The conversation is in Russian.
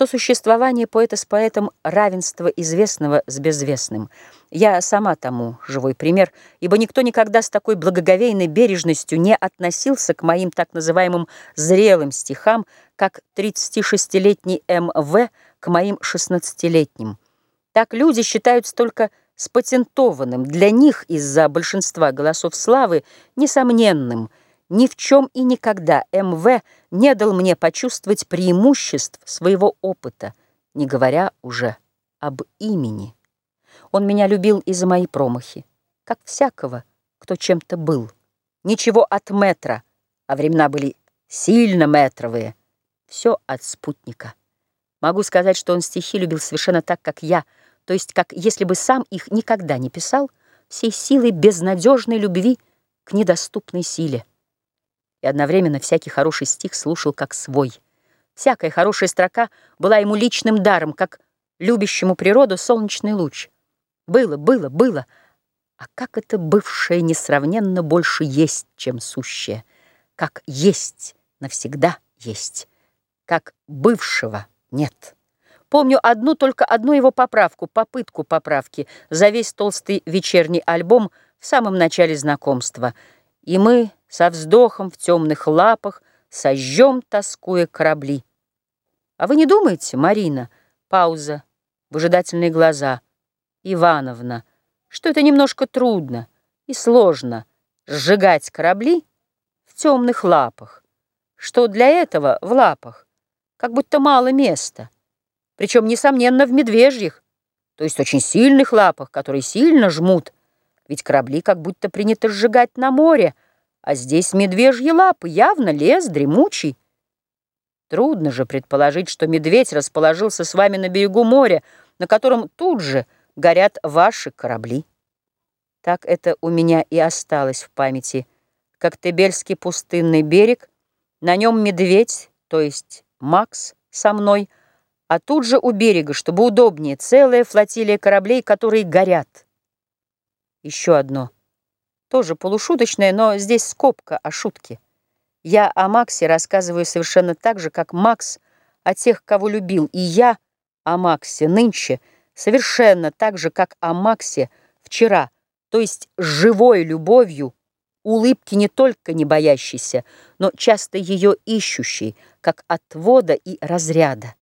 Сосуществование поэта с поэтом — равенство известного с безвестным. Я сама тому живой пример, ибо никто никогда с такой благоговейной бережностью не относился к моим так называемым «зрелым стихам», как 36-летний М.В. к моим 16-летним. Так люди считаются только спатентованным, для них из-за большинства голосов славы несомненным – ни в чем и никогда МВ не дал мне почувствовать преимуществ своего опыта, не говоря уже об имени. Он меня любил и за мои промахи, как всякого, кто чем-то был. Ничего от метра, а времена были сильно метровые. Все от спутника. Могу сказать, что он стихи любил совершенно так, как я, то есть как если бы сам их никогда не писал, всей силой безнадежной любви к недоступной силе и одновременно всякий хороший стих слушал как свой. Всякая хорошая строка была ему личным даром, как любящему природу солнечный луч. Было, было, было. А как это бывшее несравненно больше есть, чем сущее? Как есть навсегда есть, как бывшего нет. Помню одну, только одну его поправку, попытку поправки за весь толстый вечерний альбом в самом начале знакомства. И мы со вздохом в темных лапах сожжем, тоскуя корабли. А вы не думаете, Марина, пауза, выжидательные глаза, Ивановна, что это немножко трудно и сложно сжигать корабли в темных лапах, что для этого в лапах? Как будто мало места, причем, несомненно, в медвежьих, то есть очень сильных лапах, которые сильно жмут, ведь корабли как будто принято сжигать на море, а здесь медвежьи лапы, явно лес дремучий. Трудно же предположить, что медведь расположился с вами на берегу моря, на котором тут же горят ваши корабли. Так это у меня и осталось в памяти. Коктебельский пустынный берег, на нем медведь, то есть Макс, со мной, а тут же у берега, чтобы удобнее, целая флотилия кораблей, которые горят. Еще одно — тоже полушуточная, но здесь скобка о шутке. Я о Максе рассказываю совершенно так же, как Макс о тех, кого любил, и я о Максе нынче совершенно так же, как о Максе вчера, то есть живой любовью, улыбки не только не боящейся, но часто ее ищущей, как отвода и разряда.